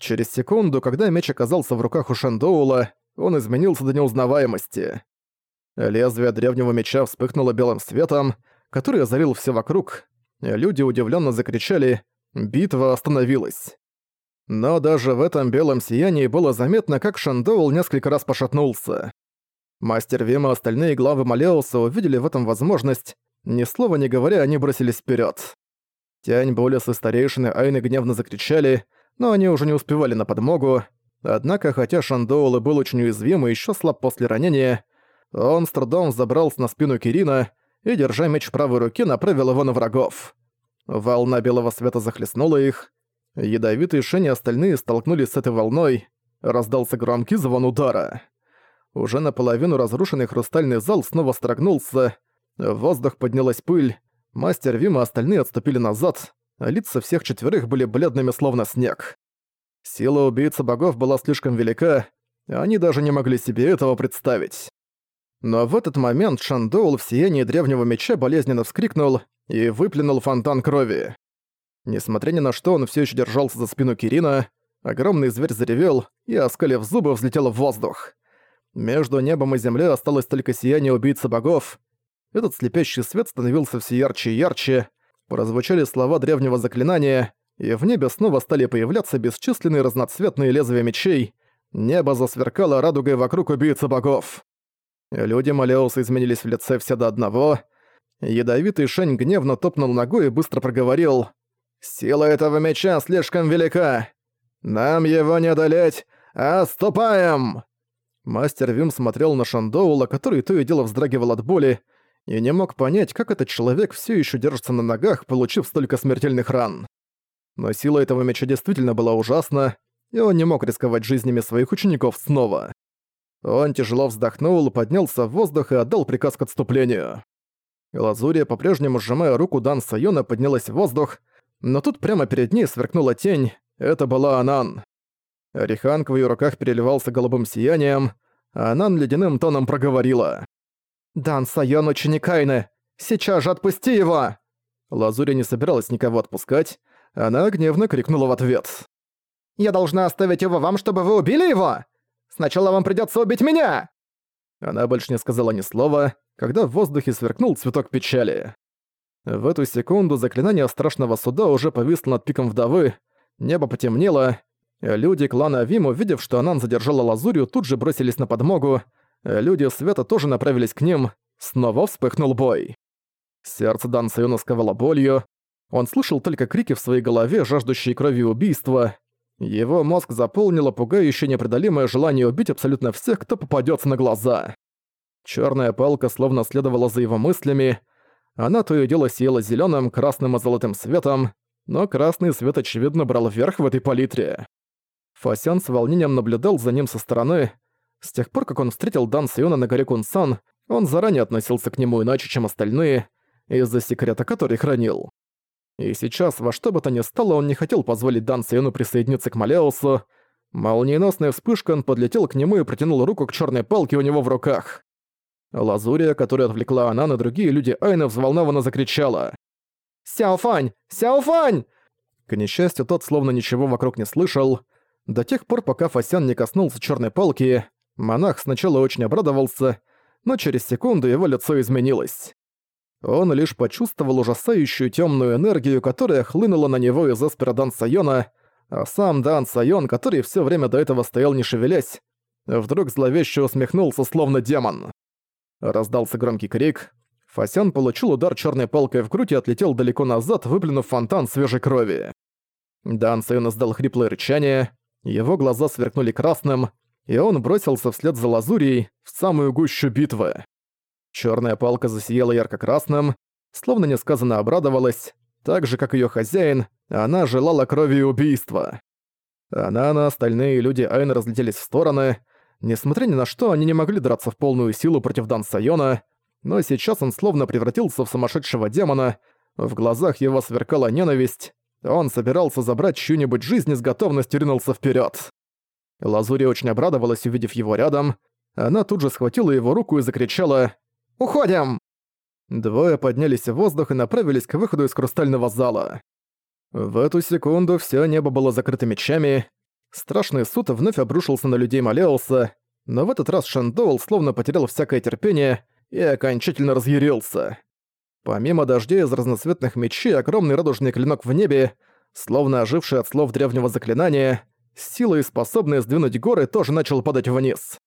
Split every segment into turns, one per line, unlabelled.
Через секунду, когда меч оказался в руках у Шандоула, он изменился до неузнаваемости. Лезвие древнего меча вспыхнуло белым светом, который озарил все вокруг. Люди удивленно закричали «Битва остановилась!». Но даже в этом белом сиянии было заметно, как Шандоул несколько раз пошатнулся. Мастер Вим и остальные главы Малеуса увидели в этом возможность, ни слова не говоря, они бросились вперед. Тянь Болес и старейшины Айны гневно закричали, но они уже не успевали на подмогу. Однако, хотя Шандоул и был очень уязвим и ещё слаб после ранения, он с трудом забрался на спину Кирина и, держа меч в правой руке, направил его на врагов. Волна белого света захлестнула их. Ядовитые Шень и остальные столкнулись с этой волной. Раздался громкий звон удара. Уже наполовину разрушенный хрустальный зал снова строгнулся. В воздух поднялась пыль. Мастер Вим и остальные отступили назад, лица всех четверых были бледными, словно снег. Сила убийцы богов была слишком велика, они даже не могли себе этого представить. Но в этот момент Шандоул в сиянии древнего меча болезненно вскрикнул и выплюнул фонтан крови. Несмотря ни на что, он все еще держался за спину Кирина, огромный зверь заревел и, оскалив зубы, взлетел в воздух. Между небом и землей осталось только сияние убийцы богов. Этот слепящий свет становился все ярче и ярче, прозвучали слова древнего заклинания, и в небе снова стали появляться бесчисленные разноцветные лезвия мечей, небо засверкало радугой вокруг убийцы богов. Люди Малеуса изменились в лице все до одного. Ядовитый Шень гневно топнул ногой и быстро проговорил «Сила этого меча слишком велика! Нам его не одолеть! Отступаем!» Мастер Вим смотрел на Шандоула, который то и дело вздрагивал от боли, и не мог понять, как этот человек все еще держится на ногах, получив столько смертельных ран. Но сила этого меча действительно была ужасна, и он не мог рисковать жизнями своих учеников снова. Он тяжело вздохнул, поднялся в воздух и отдал приказ к отступлению. Лазурия, по-прежнему сжимая руку Дан Сайона, поднялась в воздух, но тут прямо перед ней сверкнула тень. Это была Анан. Риханг в её руках переливался голубым сиянием, а Анан ледяным тоном проговорила. «Дан Сайон ученик Айны! Сейчас же отпусти его!» Лазурия не собиралась никого отпускать, она гневно крикнула в ответ. «Я должна оставить его вам, чтобы вы убили его? Сначала вам придётся убить меня!» Она больше не сказала ни слова, когда в воздухе сверкнул цветок печали. В эту секунду заклинание страшного суда уже повисло над пиком вдовы, небо потемнело, люди клана Вим, увидев, что Анан задержала Лазурию, тут же бросились на подмогу, люди Света тоже направились к ним, снова вспыхнул бой. Сердце Дан Сайона сковало болью, он слышал только крики в своей голове, жаждущие крови убийства, его мозг заполнило пугающее непреодолимое желание убить абсолютно всех, кто попадется на глаза. Черная палка словно следовала за его мыслями. Она то и дело сияла зеленым, красным и золотым светом, но красный свет очевидно брал верх в этой палитре. Фасян с волнением наблюдал за ним со стороны. С тех пор, как он встретил Дан Сиона на горе Кунсан, он заранее относился к нему иначе, чем остальные, из-за секрета, который хранил. И сейчас, во что бы то ни стало, он не хотел позволить Дан Сиену присоединиться к Малеусу. Молниеносная вспышка, он подлетел к нему и протянул руку к черной палке у него в руках. Лазурия, которая отвлекла она на другие люди Айна, взволнованно закричала. «Сяофань! Сяофань!» К несчастью, тот словно ничего вокруг не слышал. До тех пор, пока Фасян не коснулся черной палки, монах сначала очень обрадовался, но через секунду его лицо изменилось. Он лишь почувствовал ужасающую темную энергию, которая хлынула на него из эспера Дан Сайона, а сам Дан Сайон, который все время до этого стоял не шевелясь, вдруг зловеще усмехнулся, словно демон. Раздался громкий крик. Фасян получил удар черной палкой в грудь и отлетел далеко назад, выплюнув фонтан свежей крови. Дан Сайон издал хриплое рычание, его глаза сверкнули красным, и он бросился вслед за Лазурией в самую гущу битвы. Черная палка засияла ярко-красным, словно несказанно обрадовалась, так же, как ее хозяин, она желала крови и убийства. Она на остальные люди Айна разлетелись в стороны. Несмотря ни на что, они не могли драться в полную силу против Дан Сайона, но сейчас он словно превратился в сумасшедшего демона, в глазах его сверкала ненависть, он собирался забрать чью-нибудь жизнь и с готовностью ринулся вперед. Лазури очень обрадовалась, увидев его рядом. Она тут же схватила его руку и закричала Уходим!» Двое поднялись в воздух и направились к выходу из хрустального зала. В эту секунду все небо было закрыто мечами. Страшный суд вновь обрушился на людей Малеуса, но в этот раз Шандоул словно потерял всякое терпение и окончательно разъярился. Помимо дождей из разноцветных мечей, огромный радужный клинок в небе, словно оживший от слов древнего заклинания, силой способный сдвинуть горы, тоже начал падать вниз.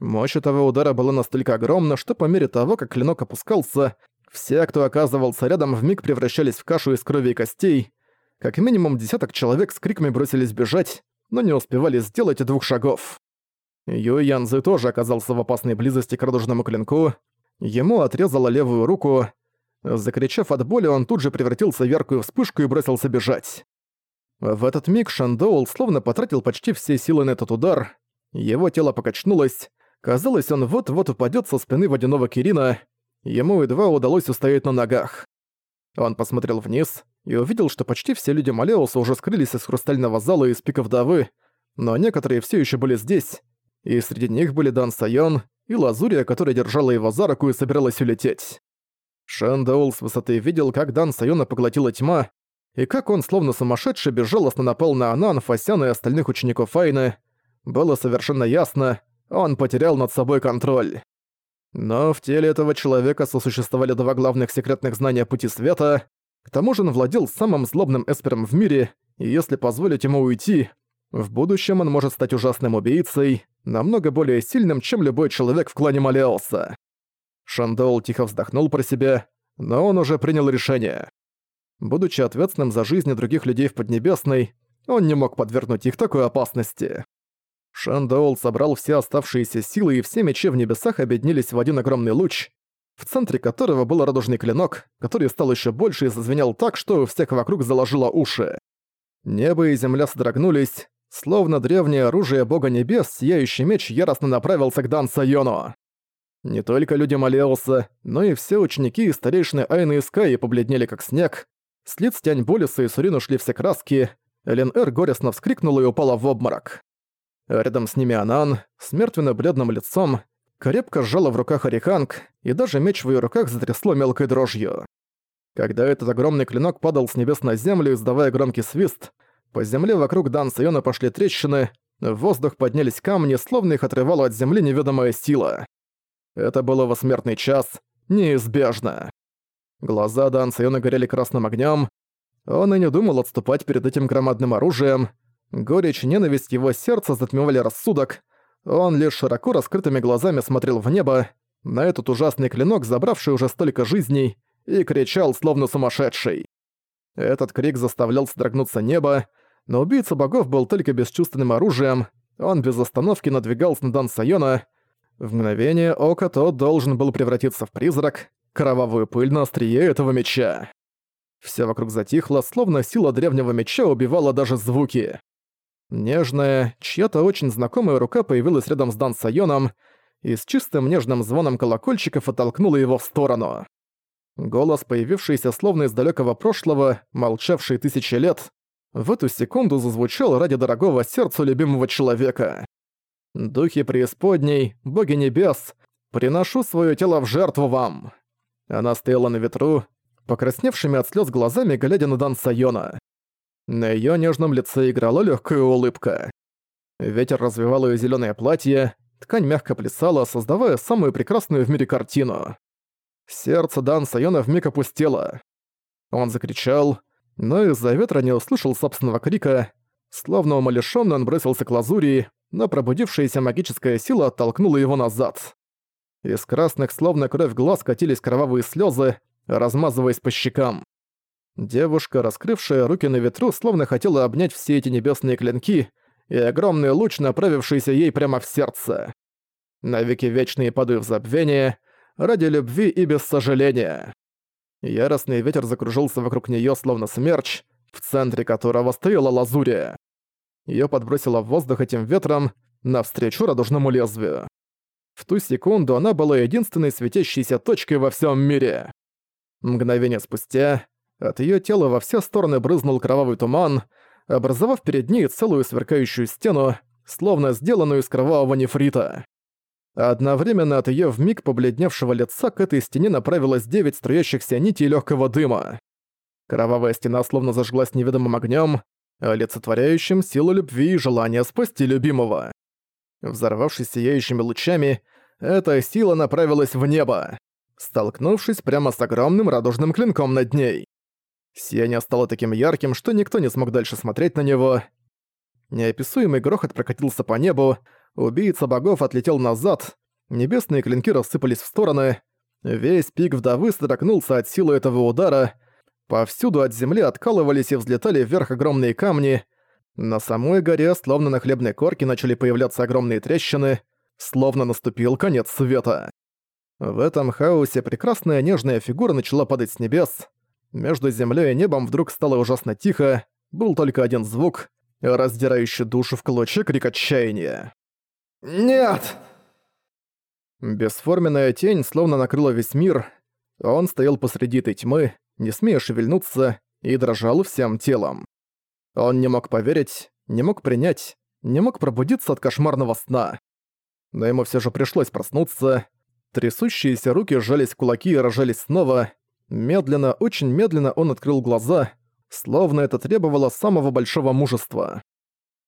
Мощь этого удара была настолько огромна, что по мере того, как клинок опускался, все, кто оказывался рядом, вмиг превращались в кашу из крови и костей. Как минимум десяток человек с криками бросились бежать, но не успевали сделать двух шагов. Юй Янзы тоже оказался в опасной близости к радужному клинку. Ему отрезала левую руку. Закричав от боли, он тут же превратился в яркую вспышку и бросился бежать. В этот миг Шандоул словно потратил почти все силы на этот удар. Его тело покачнулось, Казалось, он вот-вот упадет со спины водяного Кирина. Ему едва удалось устоять на ногах. Он посмотрел вниз и увидел, что почти все люди Малеуса уже скрылись из хрустального зала из пиков Давы, но некоторые все еще были здесь, и среди них были Дан Сайон и Лазурия, которая держала его за руку и собиралась улететь. Шэн Даул с высоты видел, как Дан Сайона поглотила тьма, и как он, словно сумасшедший, безжалостно напал на Анан, Фасяна и остальных учеников Файны. Было совершенно ясно, он потерял над собой контроль. Но в теле этого человека сосуществовали два главных секретных знания Пути Света. К тому же он владел самым злобным эспером в мире, и если позволить ему уйти, в будущем он может стать ужасным убийцей, намного более сильным, чем любой человек в клане Малеоса. Шандол тихо вздохнул про себя, но он уже принял решение. Будучи ответственным за жизни других людей в Поднебесной, он не мог подвергнуть их такой опасности. Шандоул собрал все оставшиеся силы, и все мечи в небесах объединились в один огромный луч, в центре которого был радужный клинок, который стал еще больше и зазвенел так, что всех вокруг заложило уши. Небо и земля содрогнулись, словно древнее оружие бога небес, сияющий меч яростно направился к Дан Сайону. Не только люди Малеуса, но и все ученики и старейшины Айны и Скайи побледнели как снег. С лиц Тянь Болиса и Сурин ушли все краски. Элен Эр горестно вскрикнула и упала в обморок. Рядом с ними Анан, с мертвенно-бледным лицом, крепко сжала в руках Ариханг, и даже меч в её руках затрясло мелкой дрожью. Когда этот огромный клинок падал с небес на землю, издавая громкий свист, по земле вокруг Дан Сайона пошли трещины, в воздух поднялись камни, словно их отрывала от земли неведомая сила. Это был его смертный час, неизбежно. Глаза Дан Сайона горели красным огнем. Он и не думал отступать перед этим громадным оружием, Горечь и ненависть его сердца затмевали рассудок. Он лишь широко раскрытыми глазами смотрел в небо, на этот ужасный клинок, забравший уже столько жизней, и кричал, словно сумасшедший. Этот крик заставлял содрогнуться небо, но убийца богов был только бесчувственным оружием, он без остановки надвигался на Дан Сайона. В мгновение ока тот должен был превратиться в призрак, кровавую пыль на острие этого меча. Все вокруг затихло, словно сила древнего меча убивала даже звуки. Нежная, чья-то очень знакомая рука появилась рядом с Дан Сайоном и с чистым нежным звоном колокольчиков оттолкнула его в сторону. Голос, появившийся словно из далекого прошлого, молчавший тысячи лет, в эту секунду зазвучал ради дорогого сердцу любимого человека. «Духи преисподней, боги небес, приношу свое тело в жертву вам!» Она стояла на ветру, покрасневшими от слез глазами, глядя на Дан Сайона. На её нежном лице играла легкая улыбка. Ветер развивал её зелёное платье, ткань мягко плясала, создавая самую прекрасную в мире картину. Сердце Дан Сайона вмиг опустело. Он закричал, но из-за ветра не услышал собственного крика. Словно умалишённый он бросился к лазури, но пробудившаяся магическая сила оттолкнула его назад. Из красных, словно кровь глаз, катились кровавые слёзы, размазываясь по щекам. Девушка, раскрывшая руки на ветру, словно хотела обнять все эти небесные клинки и огромный луч, направившийся ей прямо в сердце. Навеки вечные падаю в забвение, ради любви и без сожаления. Яростный ветер закружился вокруг неё, словно смерч, в центре которого стояла лазурия. Её подбросило в воздух этим ветром навстречу радужному лезвию. В ту секунду она была единственной светящейся точкой во всем мире. Мгновение спустя от её тела во все стороны брызнул кровавый туман, образовав перед ней целую сверкающую стену, словно сделанную из кровавого нефрита. Одновременно от её вмиг побледневшего лица к этой стене направилось девять струящихся нитей лёгкого дыма. Кровавая стена словно зажглась неведомым огнём, олицетворяющим силу любви и желание спасти любимого. Взорвавшись сияющими лучами, эта сила направилась в небо, столкнувшись прямо с огромным радужным клинком над ней. Сияние стало таким ярким, что никто не смог дальше смотреть на него. Неописуемый грохот прокатился по небу, убийца богов отлетел назад, небесные клинки рассыпались в стороны, весь пик вдовы содрогнулся от силы этого удара, повсюду от земли откалывались и взлетали вверх огромные камни, на самой горе, словно на хлебной корке, начали появляться огромные трещины, словно наступил конец света. В этом хаосе прекрасная нежная фигура начала падать с небес, между землей и небом вдруг стало ужасно тихо, был только один звук, раздирающий душу в клочья крик отчаяния. «Нет!» Бесформенная тень словно накрыла весь мир. Он стоял посреди этой тьмы, не смея шевельнуться, и дрожал всем телом. Он не мог поверить, не мог принять, не мог пробудиться от кошмарного сна. Но ему все же пришлось проснуться. Трясущиеся руки сжались в кулаки и рожались снова, Медленно, очень медленно он открыл глаза, словно это требовало самого большого мужества.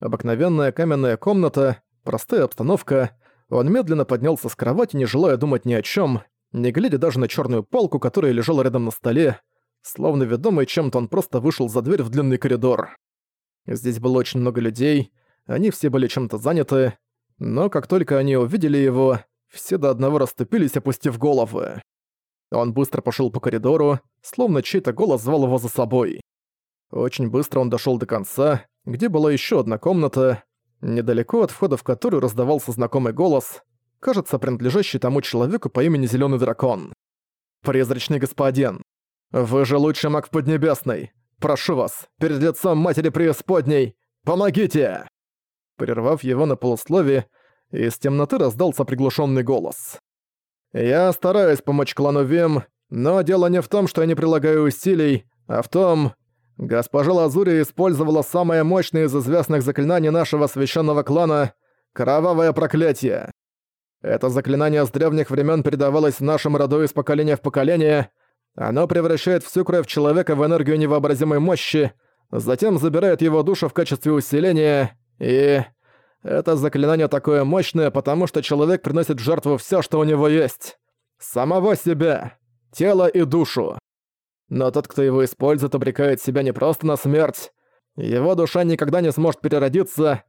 Обыкновенная каменная комната, простая обстановка. Он медленно поднялся с кровати, не желая думать ни о чем, не глядя даже на черную палку, которая лежала рядом на столе. Словно ведомый чем-то он просто вышел за дверь в длинный коридор. Здесь было очень много людей, они все были чем-то заняты, но как только они увидели его, все до одного расступились, опустив головы. Он быстро пошел по коридору, словно чей-то голос звал его за собой. Очень быстро он дошел до конца, где была еще одна комната, недалеко от входа в которую раздавался знакомый голос, кажется, принадлежащий тому человеку по имени Зеленый Дракон. «Призрачный господин, вы же лучший маг в Поднебесной! Прошу вас, перед лицом Матери Преисподней, помогите!» Прервав его на полуслове, из темноты раздался приглушенный голос. Я стараюсь помочь клану Вим, но дело не в том, что я не прилагаю усилий, а в том... Госпожа Лазури использовала самое мощное из известных заклинаний нашего священного клана — Кровавое Проклятие. Это заклинание с древних времен передавалось в нашем роду из поколения в поколение. Оно превращает всю кровь человека в энергию невообразимой мощи, затем забирает его душу в качестве усиления, и... Это заклинание такое мощное, потому что человек приносит в жертву всё, что у него есть. Самого себя, тело и душу. Но тот, кто его использует, обрекает себя не просто на смерть. Его душа никогда не сможет переродиться.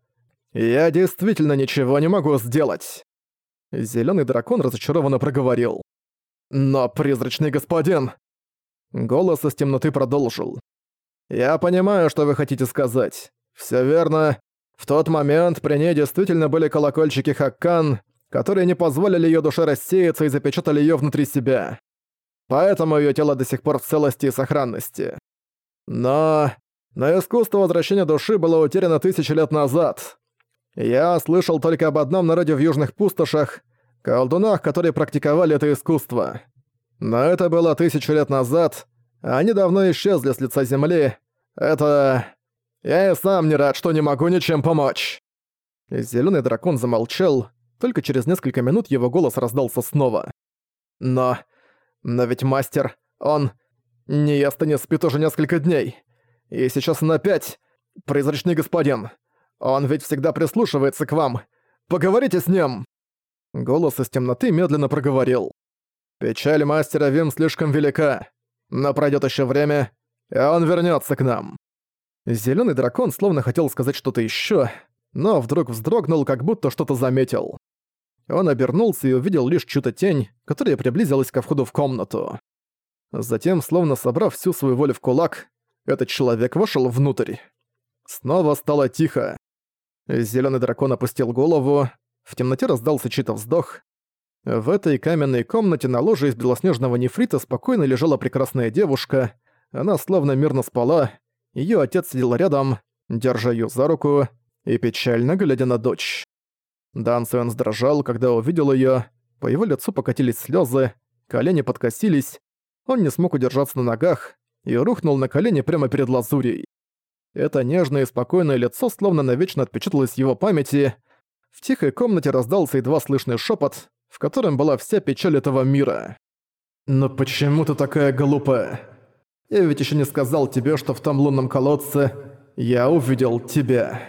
Я действительно ничего не могу сделать. Зелёный дракон разочарованно проговорил. Но, призрачный господин... Голос из темноты продолжил. «Я понимаю, что вы хотите сказать. Всё верно. В тот момент при ней действительно были колокольчики Хаккан, которые не позволили ее душе рассеяться и запечатали ее внутри себя. Поэтому ее тело до сих пор в целости и сохранности. Но... Но искусство возвращения души было утеряно тысячи лет назад. Я слышал только об одном народе в Южных Пустошах, колдунах, которые практиковали это искусство. Но это было тысячу лет назад, они давно исчезли с лица Земли. Это... Я и сам не рад, что не могу ничем помочь!» Зелёный дракон замолчал, только через несколько минут его голос раздался снова. «Но... но ведь мастер, он... не ест и не спит уже несколько дней. И сейчас он опять... Призрачный господин. Он ведь всегда прислушивается к вам. Поговорите с ним!» Голос из темноты медленно проговорил. «Печаль мастера Вим слишком велика, но пройдет еще время, и он вернется к нам». Зелёный дракон словно хотел сказать что-то ещё, но вдруг вздрогнул, как будто что-то заметил. Он обернулся и увидел лишь чью-то тень, которая приблизилась ко входу в комнату. Затем, словно собрав всю свою волю в кулак, этот человек вошёл внутрь. Снова стало тихо. Зелёный дракон опустил голову, в темноте раздался чей-то вздох. В этой каменной комнате на ложе из белоснежного нефрита спокойно лежала прекрасная девушка, она словно мирно спала, Её отец сидел рядом, держа её за руку и печально глядя на дочь. Дан Сюэн сдрожал, когда увидел её, по его лицу покатились слёзы, колени подкосились, он не смог удержаться на ногах и рухнул на колени прямо перед лазурей. Это нежное и спокойное лицо словно навечно отпечаталось в его памяти. В тихой комнате раздался едва слышный шепот, в котором была вся печаль этого мира. «Но почему ты такая глупая?» Я ведь еще не сказал тебе, что в том лунном колодце я увидел тебя.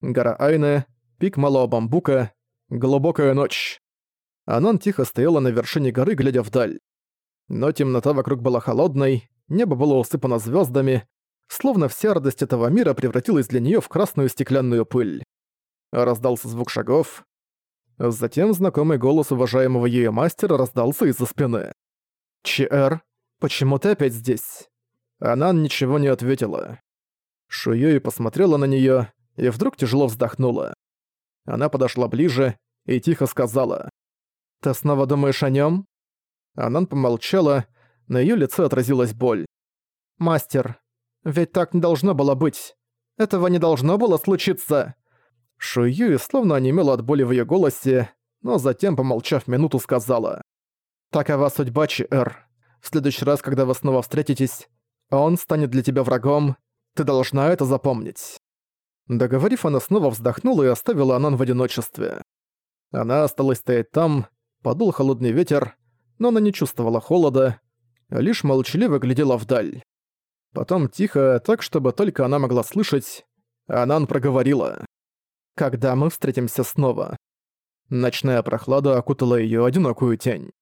Гора Айне, пик Малого Бамбука, глубокая ночь. Анан тихо стояла на вершине горы, глядя вдаль. Но темнота вокруг была холодной, небо было усыпано звездами, словно вся радость этого мира превратилась для нее в красную стеклянную пыль. Раздался звук шагов. Затем знакомый голос уважаемого её мастера раздался из-за спины. «Чиэр, почему ты опять здесь?» Анан ничего не ответила. Шуюи посмотрела на неё и вдруг тяжело вздохнула. Она подошла ближе и тихо сказала. «Ты снова думаешь о нём?» Анан помолчала, на её лице отразилась боль. «Мастер, ведь так не должно было быть. Этого не должно было случиться!» Шуюи словно онемела от боли в её голосе, но затем, помолчав минуту, сказала. «Такова судьба, Чи-Эр. В следующий раз, когда вы снова встретитесь, он станет для тебя врагом. Ты должна это запомнить». Договорив, она снова вздохнула и оставила Анан в одиночестве. Она осталась стоять там, подул холодный ветер, но она не чувствовала холода, лишь молчаливо глядела вдаль. Потом тихо, так чтобы только она могла слышать, Анан проговорила. «Когда мы встретимся снова?» Ночная прохлада окутала её одинокую тень.